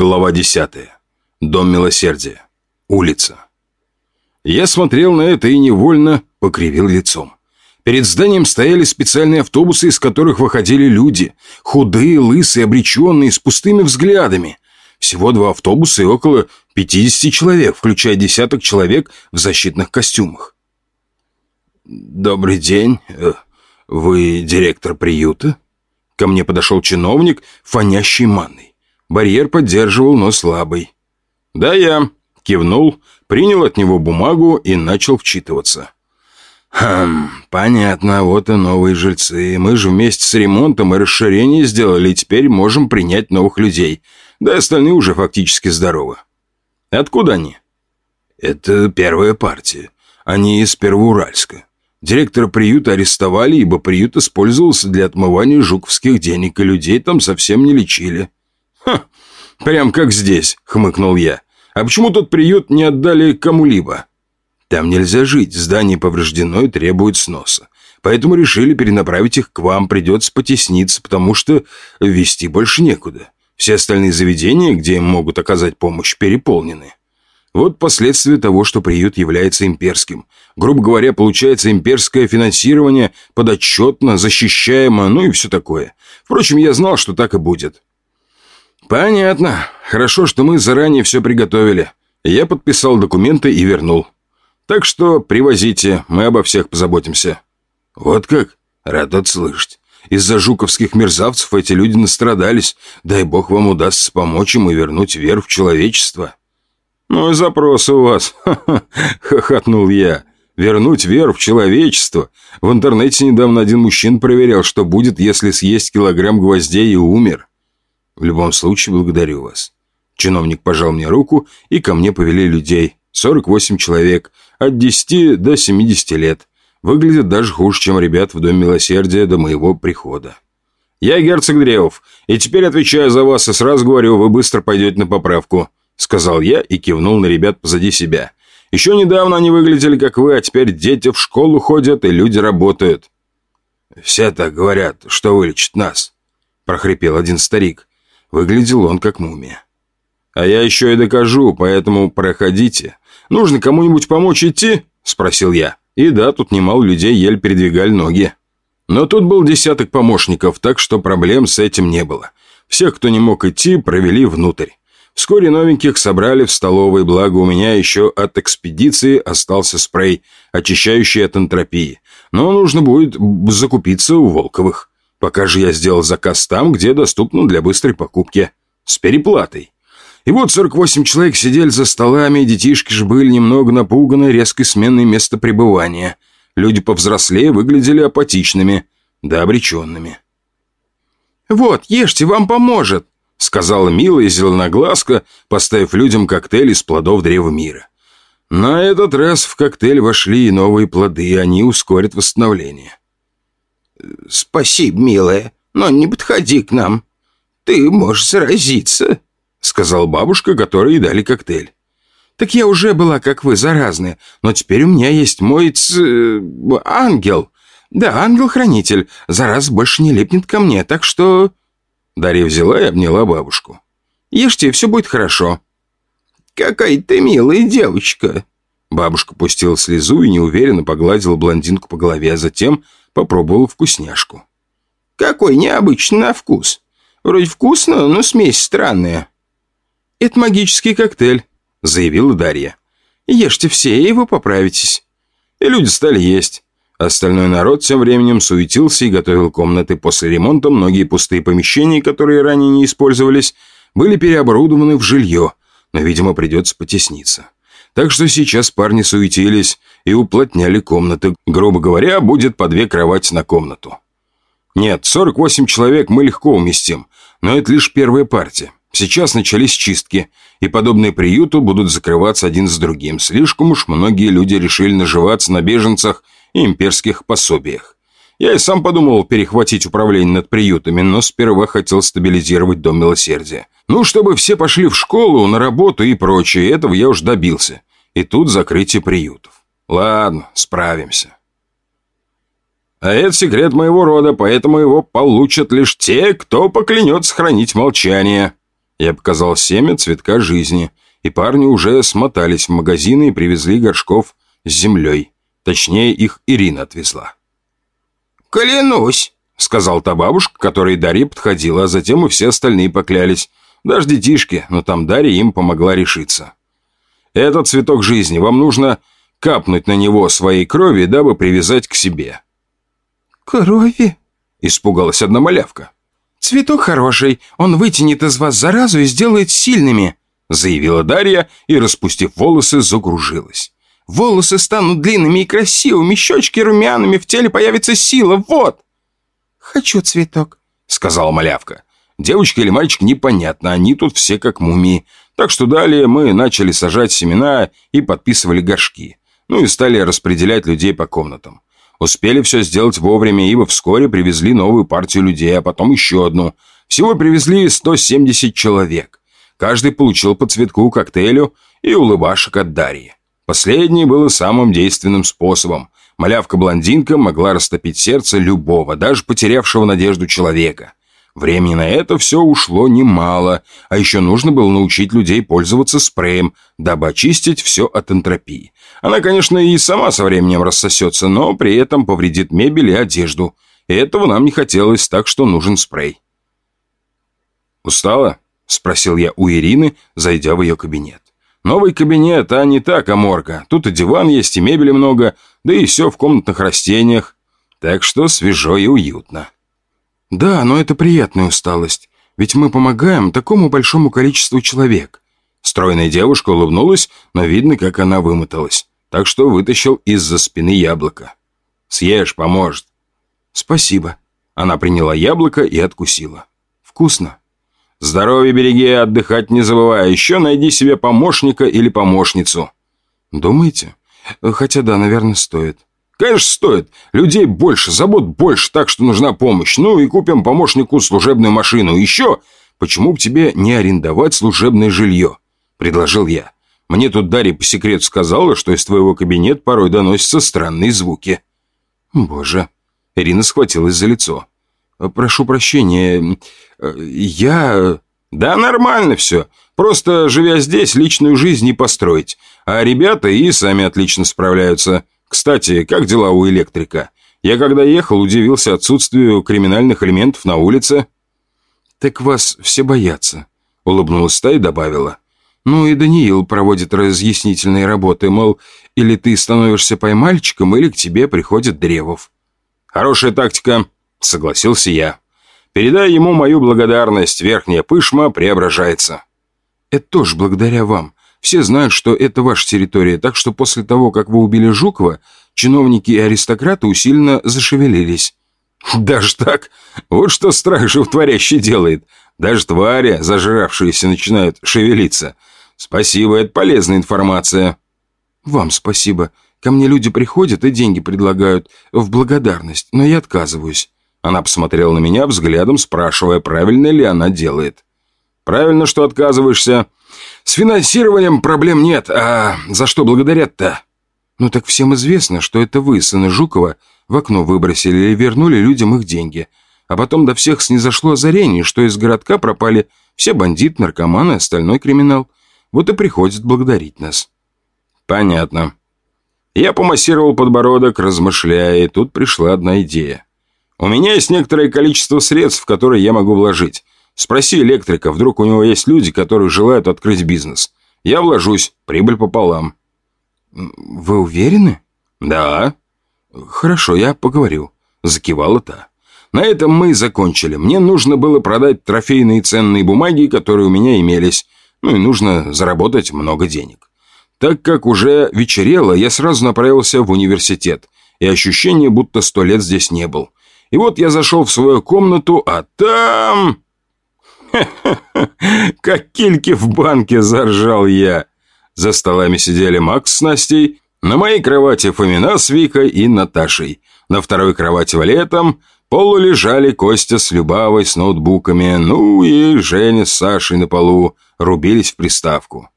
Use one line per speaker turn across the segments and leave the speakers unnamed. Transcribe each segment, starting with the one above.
Глава 10. Дом милосердия. Улица. Я смотрел на это и невольно покривил лицом. Перед зданием стояли специальные автобусы, из которых выходили люди. Худые, лысые, обреченные, с пустыми взглядами. Всего два автобуса и около 50 человек, включая десяток человек в защитных костюмах. «Добрый день. Э, вы директор приюта?» Ко мне подошел чиновник, фонящий манной. Барьер поддерживал, но слабый. «Да, я», — кивнул, принял от него бумагу и начал вчитываться. «Хм, понятно, вот и новые жильцы. Мы же вместе с ремонтом и расширением сделали, и теперь можем принять новых людей. Да остальные уже фактически здоровы». «Откуда они?» «Это первая партия. Они из Первоуральска. Директора приюта арестовали, ибо приют использовался для отмывания жуковских денег, и людей там совсем не лечили». «Ха, прям как здесь», — хмыкнул я. «А почему тот приют не отдали кому-либо?» «Там нельзя жить, здание повреждено и требует сноса. Поэтому решили перенаправить их к вам, придется потесниться, потому что вести больше некуда. Все остальные заведения, где им могут оказать помощь, переполнены». Вот последствия того, что приют является имперским. Грубо говоря, получается имперское финансирование подотчетно, защищаемо, ну и все такое. Впрочем, я знал, что так и будет. «Понятно. Хорошо, что мы заранее все приготовили. Я подписал документы и вернул. Так что привозите, мы обо всех позаботимся». «Вот как? Рад это слышать. Из-за жуковских мерзавцев эти люди настрадались. Дай бог вам удастся помочь им и вернуть веру в человечество». «Ну и запросы у вас», — хохотнул я. «Вернуть веру в человечество. В интернете недавно один мужчина проверял, что будет, если съесть килограмм гвоздей и умер. В любом случае, благодарю вас. Чиновник пожал мне руку, и ко мне повели людей. 48 человек, от 10 до 70 лет. Выглядят даже хуже, чем ребят в Доме Милосердия до моего прихода. «Я герцог Древов, и теперь отвечаю за вас, и сразу говорю, вы быстро пойдете на поправку», сказал я и кивнул на ребят позади себя. «Еще недавно они выглядели как вы, а теперь дети в школу ходят, и люди работают». «Все так говорят, что вылечат нас», прохрипел один старик. Выглядел он как мумия. «А я еще и докажу, поэтому проходите. Нужно кому-нибудь помочь идти?» – спросил я. И да, тут немало людей еле передвигали ноги. Но тут был десяток помощников, так что проблем с этим не было. Всех, кто не мог идти, провели внутрь. Вскоре новеньких собрали в столовой, благо у меня еще от экспедиции остался спрей, очищающий от энтропии. Но нужно будет закупиться у Волковых. Пока же я сделал заказ там, где доступно для быстрой покупки. С переплатой. И вот 48 человек сидели за столами, детишки же были немного напуганы резкой сменой места пребывания. Люди повзрослее выглядели апатичными, да обреченными. «Вот, ешьте, вам поможет», — сказала милая зеленоглазка, поставив людям коктейль из плодов Древа Мира. На этот раз в коктейль вошли и новые плоды, и они ускорят восстановление. «Спасибо, милая, но не подходи к нам. Ты можешь заразиться», — сказала бабушка, которой дали коктейль. «Так я уже была, как вы, заразная, но теперь у меня есть мой ц... ангел. Да, ангел-хранитель. Зараз больше не лепнет ко мне, так что...» Дарья взяла и обняла бабушку. «Ешьте, все будет хорошо». «Какая ты милая девочка!» Бабушка пустила слезу и неуверенно погладила блондинку по голове, а затем попробовал вкусняшку. «Какой необычный на вкус. Вроде вкусно, но смесь странная». «Это магический коктейль», — заявила Дарья. «Ешьте все, и вы поправитесь». И люди стали есть. Остальной народ тем временем суетился и готовил комнаты. После ремонта многие пустые помещения, которые ранее не использовались, были переоборудованы в жилье, но, видимо, придется потесниться. Так что сейчас парни суетились и уплотняли комнаты. Грубо говоря, будет по две кровати на комнату. Нет, 48 человек мы легко уместим, но это лишь первая партия. Сейчас начались чистки, и подобные приюты будут закрываться один с другим. Слишком уж многие люди решили наживаться на беженцах и имперских пособиях. Я и сам подумал перехватить управление над приютами, но сперва хотел стабилизировать Дом Милосердия. Ну, чтобы все пошли в школу, на работу и прочее, этого я уж добился. И тут закрытие приютов. Ладно, справимся. А это секрет моего рода, поэтому его получат лишь те, кто поклянется хранить молчание. Я показал семя цветка жизни, и парни уже смотались в магазины и привезли горшков с землей. Точнее, их Ирина отвезла.
«Клянусь», — сказал та бабушка, которой Дарья подходила, а затем и все остальные поклялись. Даже детишки, но там Дарья им помогла решиться. «Этот цветок жизни вам нужно капнуть на него своей крови, дабы привязать к себе».
«Крови?»
— испугалась одна малявка.
«Цветок хороший, он вытянет из вас заразу и сделает сильными»,
заявила Дарья и, распустив волосы, загружилась.
«Волосы станут длинными и красивыми, щечки румяными, в теле появится сила, вот!»
«Хочу цветок», — сказала малявка. Девочка или мальчик непонятно, они тут все как мумии. Так что далее мы начали сажать семена и подписывали горшки. Ну и стали распределять людей по комнатам. Успели все сделать вовремя, ибо вскоре привезли новую партию людей, а потом еще одну. Всего привезли 170 человек. Каждый получил по цветку коктейлю и улыбашек от Дарьи. Последнее было самым действенным способом. Малявка-блондинка могла растопить сердце любого, даже потерявшего надежду человека. Времени на это все ушло немало, а еще нужно было научить людей пользоваться спреем, дабы очистить все от энтропии. Она, конечно, и сама со временем рассосется, но при этом повредит мебель и одежду. Этого нам не хотелось, так что нужен спрей. «Устала?» – спросил я у Ирины, зайдя в ее кабинет. «Новый кабинет, а не та коморка. Тут и диван есть, и мебели много, да и все в комнатных растениях. Так что свежо и уютно».
«Да, но это приятная усталость, ведь мы помогаем такому большому количеству человек».
Стройная девушка улыбнулась, но видно, как она вымоталась, так что вытащил из-за спины яблоко. «Съешь, поможет».
«Спасибо».
Она приняла яблоко и откусила.
«Вкусно».
«Здоровье береги, отдыхать не забывай. Еще найди себе помощника или помощницу».
«Думаете? Хотя да, наверное, стоит».
Конечно, стоит. Людей больше, забот больше, так что нужна помощь. Ну и купим помощнику служебную машину. Еще, почему бы тебе не арендовать служебное жилье? Предложил я. Мне тут Дарья по секрету сказала, что из твоего кабинета порой доносятся странные звуки.
Боже. Ирина схватилась за лицо. Прошу прощения. Я...
Да нормально все. Просто, живя здесь, личную жизнь не построить. А ребята и сами отлично справляются. Кстати, как дела у электрика? Я когда ехал, удивился отсутствию криминальных элементов на улице.
Так вас все боятся, улыбнулась та и добавила. Ну и Даниил проводит разъяснительные работы, мол, или ты становишься поймальчиком, или к тебе приходит Древов.
Хорошая тактика, согласился я. Передай ему мою благодарность, верхняя пышма преображается.
Это тоже благодаря вам. Все знают, что это ваша территория, так что после того, как вы убили Жукова, чиновники и аристократы усиленно зашевелились».
«Даже так? Вот что страх животворящий делает. Даже твари, зажравшиеся, начинают шевелиться. Спасибо, это полезная информация».
«Вам спасибо. Ко мне люди приходят и деньги предлагают в благодарность, но я отказываюсь».
Она посмотрела на меня взглядом, спрашивая, правильно ли она делает. «Правильно, что отказываешься. С финансированием проблем нет, а за что благодарят-то?
Ну так всем известно, что это вы, сына Жукова, в окно выбросили и вернули людям их деньги. А потом до всех снизошло озарение, что из городка пропали все бандиты, наркоманы, остальной криминал. Вот и приходят благодарить нас.
Понятно. Я помассировал подбородок, размышляя, и тут пришла одна идея. У меня есть некоторое количество средств, которые я могу вложить. Спроси электрика, вдруг у него есть люди, которые желают открыть бизнес. Я вложусь, прибыль пополам».
«Вы уверены?»
«Да».
«Хорошо, я поговорю», – закивала та.
На этом мы и закончили. Мне нужно было продать трофейные ценные бумаги, которые у меня имелись. Ну и нужно заработать много денег. Так как уже вечерело, я сразу направился в университет. И ощущение, будто сто лет здесь не был. И вот я зашел в свою комнату, а там... Как кильки в банке заржал я. За столами сидели Макс с Настей, на моей кровати Фомина с Викой и Наташей. На второй кровати Валетом полу лежали Костя с Любавой с ноутбуками, ну и Женя с Сашей на полу рубились в приставку.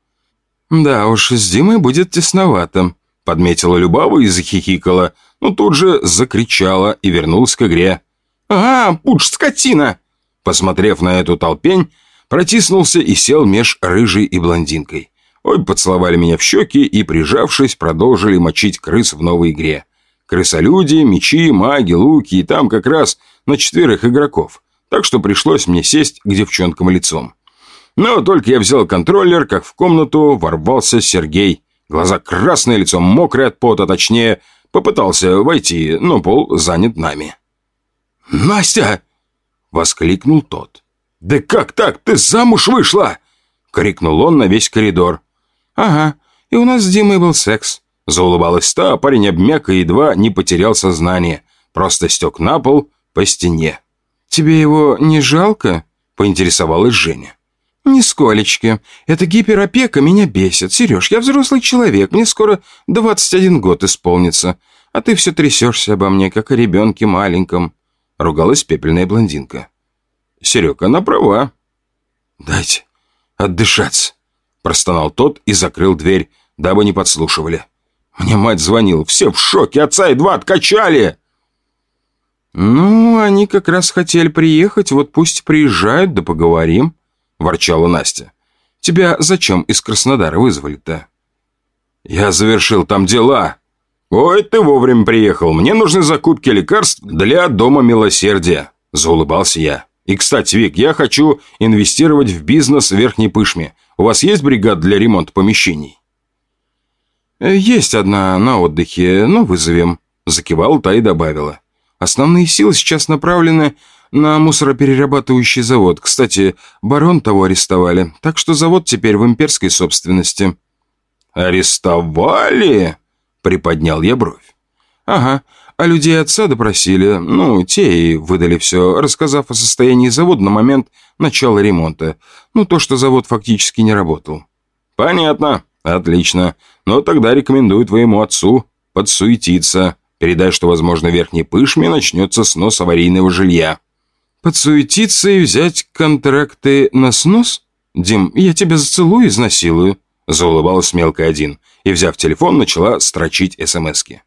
«Да уж, с Димой будет тесновато», — подметила Любава и захихикала, но тут же закричала и вернулась к игре.
«А, пуч, скотина!»
Посмотрев на эту толпень, Протиснулся и сел меж рыжей и блондинкой. Обе поцеловали меня в щеки и, прижавшись, продолжили мочить крыс в новой игре. Крысолюди, мечи, маги, луки и там как раз на четверых игроков. Так что пришлось мне сесть к девчонкам лицом. Но только я взял контроллер, как в комнату ворвался Сергей. Глаза красные, лицо мокрое от пота, точнее, попытался войти, но пол занят нами. «Настя!» — воскликнул тот. «Да как так? Ты замуж вышла!» — крикнул он на весь коридор. «Ага, и у нас с Димой был секс». Заулыбалась та, а парень обмяк и едва не потерял сознание. Просто стек на пол по стене. «Тебе его не жалко?» — поинтересовалась Женя. «Нисколечки. Эта гиперопека меня бесит. Сереж, я взрослый человек, мне скоро 21 год исполнится. А ты все трясешься обо мне, как о ребенке маленьком», — ругалась пепельная блондинка. «Серег, она права». «Дайте отдышаться», — простонал тот и закрыл дверь, дабы не подслушивали. «Мне мать звонила, все в шоке, отца два откачали!» «Ну, они как раз хотели приехать, вот пусть приезжают, да поговорим», — ворчала Настя. «Тебя зачем из Краснодара вызвали-то?» «Я завершил там дела». «Ой, ты вовремя приехал. Мне нужны закупки лекарств для Дома Милосердия», — заулыбался я. «И, кстати, Вик, я хочу инвестировать в бизнес в Верхней Пышме. У вас есть бригада для ремонта помещений?» «Есть одна на отдыхе, но вызовем», — закивал та и добавила. «Основные силы сейчас направлены на мусороперерабатывающий завод. Кстати, барон того арестовали, так что завод теперь в имперской собственности». «Арестовали?» — приподнял я бровь.
«Ага, а людей отца допросили. Ну, те и выдали все, рассказав о состоянии завода на момент начала ремонта. Ну, то, что завод фактически не работал».
«Понятно. Отлично. Но тогда рекомендую твоему отцу подсуетиться. Передай, что, возможно, в Верхней Пышме начнется снос аварийного жилья».
«Подсуетиться и взять контракты на снос? Дим, я тебя зацелую и изнасилую», заулыбалась мелкая один и, взяв телефон, начала строчить смски.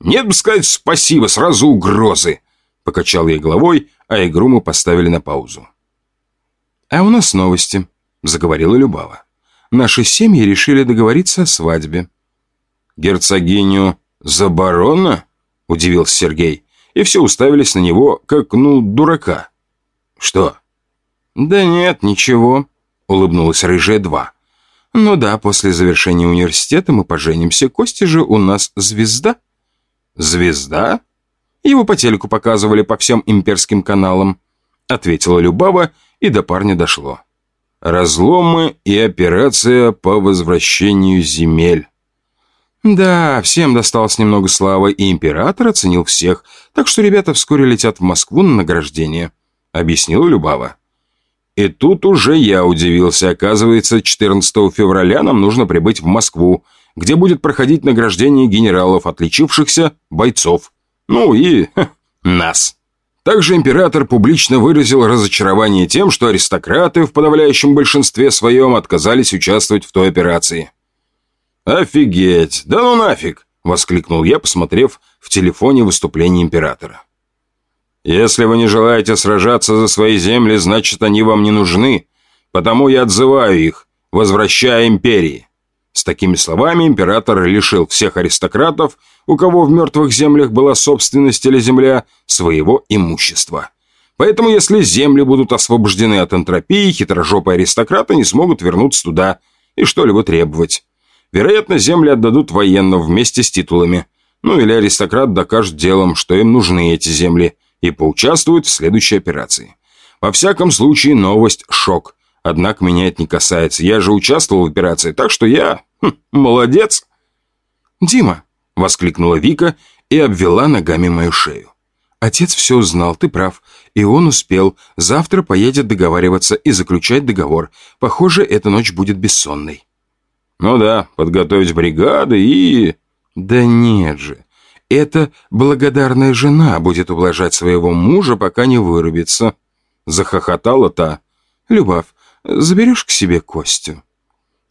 «Нет бы сказать спасибо, сразу угрозы!» Покачал ей головой, а игру мы поставили на паузу.
«А у нас новости», — заговорила Любава наши семьи решили договориться о свадьбе».
«Герцогиню Заборона?» – удивился Сергей. И все уставились на него, как, ну, дурака. «Что?»
«Да нет, ничего», – улыбнулась Рыжая два. «Ну да, после завершения университета мы поженимся. Костя же у нас звезда».
«Звезда?»
Его по телеку показывали по всем имперским каналам», — ответила Любава, и до парня дошло.
Разломы и операция по возвращению земель.
Да, всем досталось немного славы, и император оценил всех, так что ребята вскоре летят в Москву на награждение, объяснила Любава.
И тут уже я удивился. Оказывается, 14 февраля нам нужно прибыть в Москву, где будет проходить награждение генералов, отличившихся бойцов. Ну и ха, нас. Также император публично выразил разочарование тем, что аристократы в подавляющем большинстве своем отказались участвовать в той операции. «Офигеть! Да ну нафиг!» – воскликнул я, посмотрев в телефоне выступление императора. «Если вы не желаете сражаться за свои земли, значит, они вам не нужны, потому я отзываю их, возвращая империи». С такими словами император лишил всех аристократов – у кого в мертвых землях была собственность или земля, своего имущества. Поэтому, если земли будут освобождены от энтропии, хитрожопые аристократы не смогут вернуться туда и что-либо требовать. Вероятно, земли отдадут военным вместе с титулами. Ну или аристократ докажет делом, что им нужны эти земли, и поучаствует в следующей операции. Во всяком случае, новость – шок. Однако меня это не касается. Я же участвовал в операции, так что я... Хм, молодец.
«Дима, — воскликнула Вика и обвела ногами мою шею. «Отец все узнал, ты прав. И он успел. Завтра поедет договариваться и заключать договор. Похоже, эта ночь будет бессонной».
«Ну да, подготовить бригады и...»
«Да нет же. Эта благодарная жена будет ублажать своего мужа, пока не вырубится». Захохотала та. «Любовь, заберешь к себе Костю?»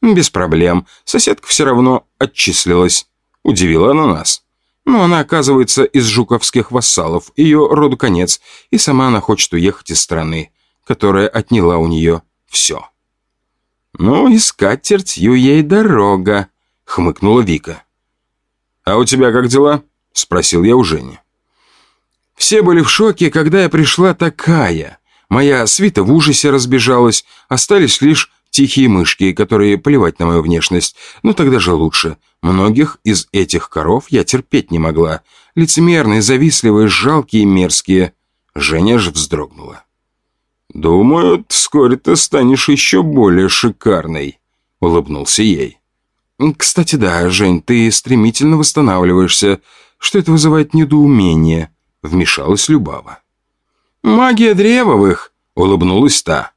«Без проблем. Соседка все равно отчислилась». Удивила она нас. Но она, оказывается, из жуковских вассалов, ее роду конец, и сама она хочет уехать из страны, которая отняла у нее
все. «Ну и скатертью ей дорога», — хмыкнула Вика. «А у тебя как дела?» — спросил я у Жени. Все были в шоке, когда я пришла такая. Моя свита в ужасе разбежалась, остались лишь тихие мышки, которые плевать на мою внешность. Ну тогда же лучше. Многих из этих коров я терпеть не могла. Лицемерные, завистливые, жалкие мерзкие. Женя же вздрогнула. «Думаю, вскоре ты станешь еще более шикарной», — улыбнулся ей. «Кстати, да, Жень, ты стремительно восстанавливаешься. Что это вызывает недоумение?» — вмешалась Любава. «Магия древовых», — улыбнулась та.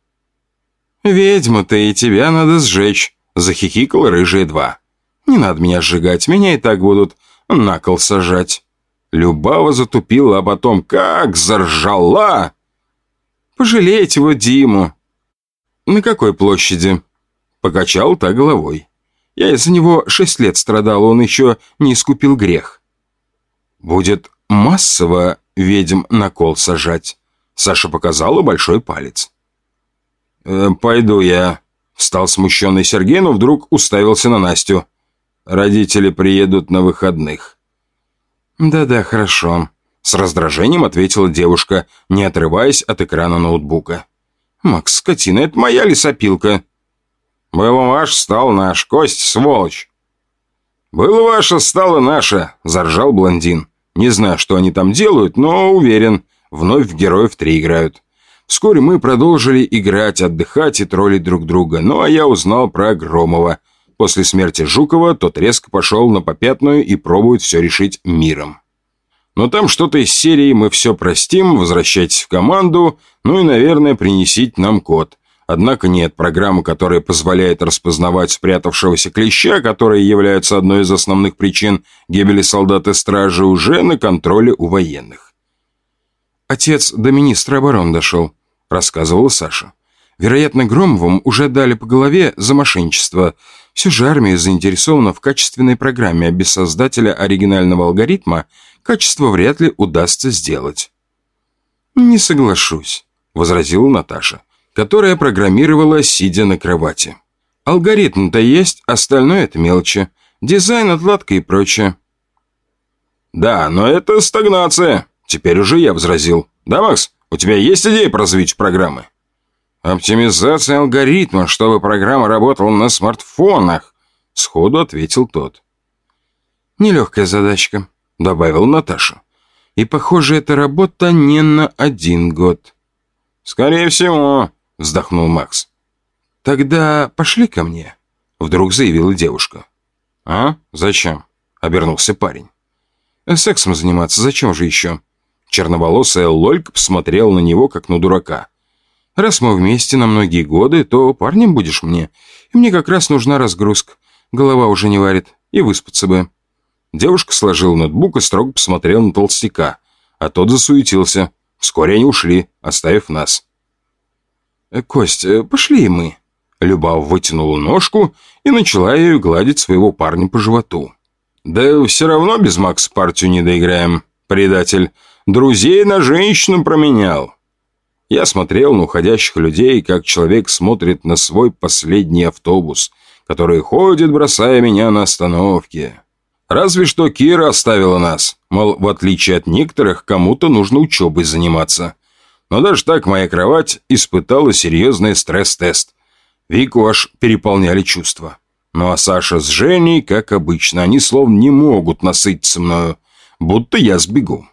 «Ведьма ты, и тебя надо сжечь», — захихикал рыжие два. «Не надо меня сжигать, меня и так будут на кол сажать». Любава затупила, а потом как заржала! Пожалейте его Диму». «На какой площади?» Покачал та головой. «Я из-за него шесть лет страдал, он еще не искупил грех». «Будет массово ведьм на кол сажать», Саша показала большой палец. «Э, «Пойду я», — стал смущенный Сергей, но вдруг уставился на Настю. «Родители приедут на выходных». «Да-да, хорошо», с раздражением ответила девушка, не отрываясь от экрана ноутбука. «Макс, скотина, это моя лесопилка». «Было ваш, стал наш. Кость, сволочь». «Было ваше, стало наше», – заржал блондин. «Не знаю, что они там делают, но уверен, вновь в Героев 3 играют». Вскоре мы продолжили играть, отдыхать и троллить друг друга, ну а я узнал про Громова. После смерти Жукова тот резко пошел на попятную и пробует все решить миром. Но там что-то из серии «Мы все простим», «Возвращайтесь в команду», ну и, наверное, «Принесите нам код». Однако нет программы, которая позволяет распознавать спрятавшегося клеща, которые являются одной из основных причин гибели солдат и стражи, уже на контроле у военных. «Отец до министра обороны дошел», — рассказывала Саша. «Вероятно, Громовым уже дали по голове за мошенничество. Все же армия заинтересована в качественной программе, а без создателя оригинального алгоритма — качество вряд ли удастся сделать. «Не соглашусь», — возразила Наташа, которая программировала, сидя на кровати. «Алгоритм-то есть, остальное — это мелочи. Дизайн, отладка и прочее». «Да, но это стагнация», — теперь уже я возразил. «Да, Макс, у тебя есть идея по развитию программы?» «Оптимизация алгоритма, чтобы программа работала на смартфонах», — сходу ответил тот. «Нелегкая задачка», — добавил Наташа. «И, похоже, эта работа не на один год». «Скорее всего», — вздохнул Макс. «Тогда пошли ко мне», — вдруг заявила девушка. «А? Зачем?» — обернулся парень. «Сексом заниматься, зачем же еще?» Черноволосая Лолька посмотрела на него, как на дурака. «Раз мы вместе на многие годы, то парнем будешь мне. И мне как раз нужна разгрузка. Голова уже не варит, и выспаться бы». Девушка сложила ноутбук и строго посмотрела на толстяка, а тот засуетился. Вскоре они ушли, оставив нас. «Э, «Кость, э, пошли мы». Любав вытянула ножку и начала ею гладить своего парня по животу. «Да все равно без Макса партию не доиграем, предатель. Друзей на женщину променял». Я смотрел на уходящих людей, как человек смотрит на свой последний автобус, который ходит, бросая меня на остановке. Разве что Кира оставила нас. Мол, в отличие от некоторых, кому-то нужно учебой заниматься. Но даже так моя кровать испытала серьезный стресс-тест. Вику аж переполняли чувства. Ну а Саша с Женей, как обычно, они словно не могут насытиться мною, будто я сбегу.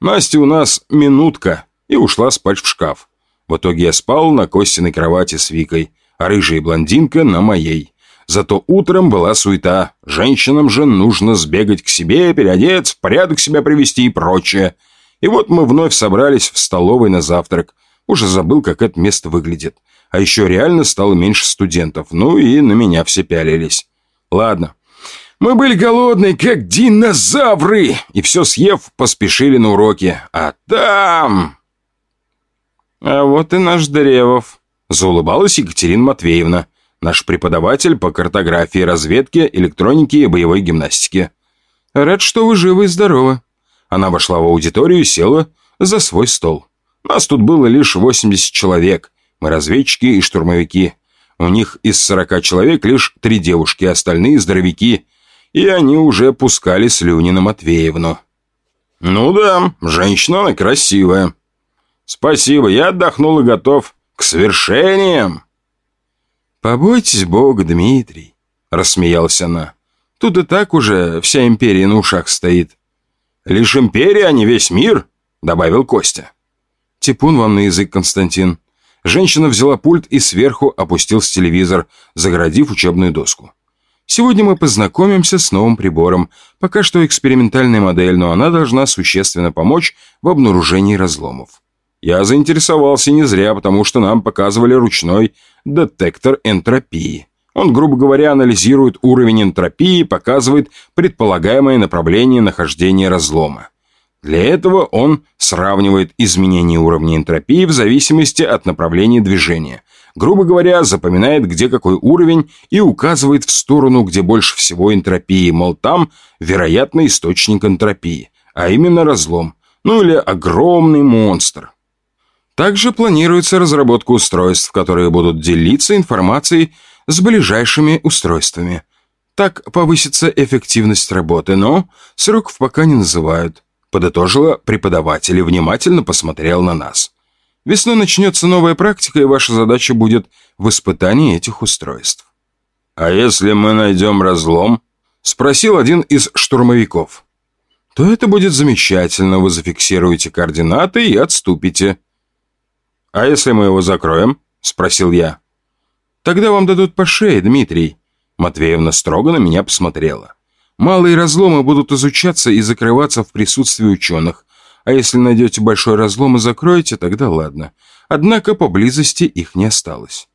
Настя у нас минутка и ушла спать в шкаф. В итоге я спал на Костиной кровати с Викой, а рыжая блондинка на моей. Зато утром была суета. Женщинам же нужно сбегать к себе, переодеться, в порядок себя привести и прочее. И вот мы вновь собрались в столовой на завтрак. Уже забыл, как это место выглядит. А еще реально стало меньше студентов. Ну и на меня все пялились. Ладно. Мы были голодные, как динозавры. И все съев, поспешили на уроки. А там... А вот и наш Древов. Заулыбалась Екатерина Матвеевна наш преподаватель по картографии, разведке, электронике и боевой гимнастике. Рад, что вы живы и здоровы. Она вошла в аудиторию и села за свой стол. Нас тут было лишь 80 человек. Мы разведчики и штурмовики. У них из сорока человек лишь три девушки, остальные здоровяки. И они уже пускали слюни на Матвеевну. «Ну да, женщина она красивая». «Спасибо, я отдохнул и готов к свершениям».
«Побойтесь Бога, Дмитрий», — рассмеялась она. «Тут и так уже вся империя на ушах стоит».
«Лишь империя, а не весь мир», — добавил Костя.
«Типун вам на язык, Константин». Женщина взяла пульт и сверху опустился телевизор, загородив учебную доску. Сегодня мы познакомимся с новым прибором. Пока что экспериментальная модель, но она должна существенно помочь в обнаружении разломов. Я заинтересовался не зря, потому что нам показывали ручной детектор энтропии. Он, грубо говоря, анализирует уровень энтропии и показывает предполагаемое направление нахождения разлома. Для этого он сравнивает изменение уровня энтропии в зависимости от направления движения. Грубо говоря, запоминает, где какой уровень и указывает в сторону, где больше всего энтропии, мол, там, вероятно, источник энтропии, а именно разлом, ну или огромный монстр. Также планируется разработка устройств, которые будут делиться информацией с ближайшими устройствами. Так повысится эффективность работы, но сроков пока не называют. Подытожила преподаватель и внимательно посмотрел на нас. Весной начнется новая практика, и ваша задача будет в испытании этих устройств.
«А если мы найдем разлом?» – спросил один из штурмовиков.
«То это будет замечательно, вы зафиксируете координаты и отступите».
«А если мы его закроем?» – спросил я.
«Тогда вам дадут по шее, Дмитрий». Матвеевна строго на меня посмотрела. «Малые разломы будут изучаться и закрываться в присутствии ученых. А если найдете большой разлом и закроете, тогда ладно. Однако поблизости их не осталось».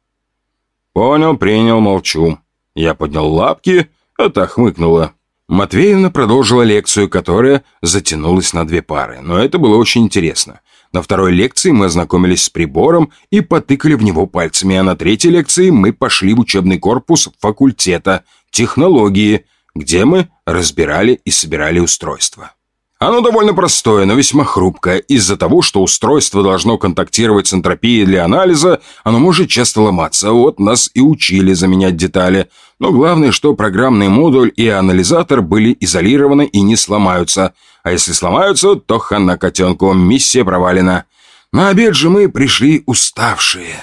«Понял, принял, молчу». Я поднял лапки, а та хмыкнула.
Матвеевна продолжила лекцию, которая затянулась на две пары, но это было очень интересно. На второй лекции мы ознакомились с прибором и потыкали в него пальцами, а на третьей лекции мы пошли в учебный корпус факультета технологии, где мы разбирали и собирали устройство. Оно довольно простое, но весьма хрупкое. Из-за того, что устройство должно контактировать с энтропией для анализа, оно может часто ломаться. Вот нас и учили заменять детали. Но главное, что программный модуль и анализатор были изолированы и не сломаются. А если сломаются, то хана котенку, миссия провалена. На обед же мы пришли уставшие.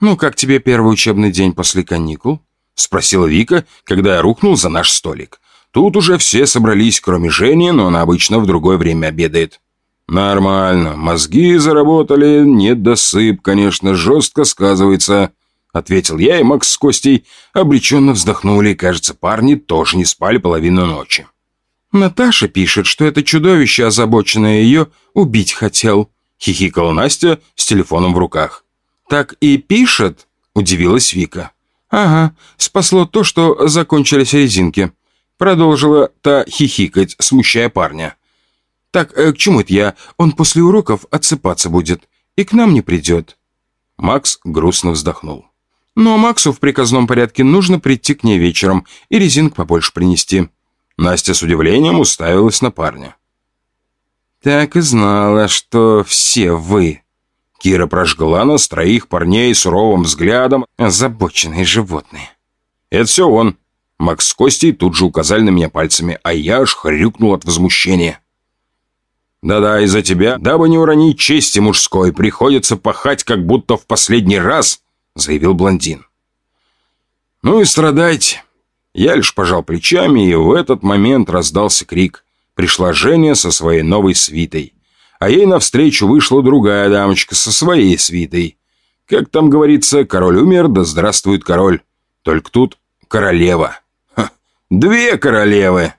«Ну, как тебе первый учебный день после каникул?» — спросила Вика, когда я рухнул за наш столик. Тут уже все собрались, кроме Жени, но она обычно в другое время обедает. «Нормально. Мозги заработали. Недосып, конечно, жестко сказывается», — ответил я, и Макс с Костей обреченно вздохнули, и, кажется, парни тоже не спали половину ночи. «Наташа пишет, что это чудовище, озабоченное ее, убить хотел», — хихикала Настя с телефоном в руках. «Так и пишет?» — удивилась Вика. «Ага, спасло то, что закончились резинки», Продолжила та хихикать, смущая парня. «Так, э, к чему это я? Он после уроков отсыпаться будет и к нам не придет». Макс грустно вздохнул. «Но Максу в приказном порядке нужно прийти к ней вечером и резинок побольше принести». Настя с удивлением уставилась на парня. «Так и знала, что все вы...» Кира прожгла нас троих парней суровым взглядом, озабоченные животные.
«Это все он», Макс с Костей тут же указали на меня пальцами, а я аж хрюкнул от возмущения. «Да-да, из-за тебя, дабы не уронить чести мужской, приходится пахать, как будто в последний раз», — заявил блондин. «Ну и страдайте». Я лишь пожал плечами, и в этот момент раздался крик. Пришла Женя со своей новой свитой. А ей навстречу вышла другая дамочка со своей свитой. Как там говорится, король умер, да здравствует король. Только тут королева. Две королевы!»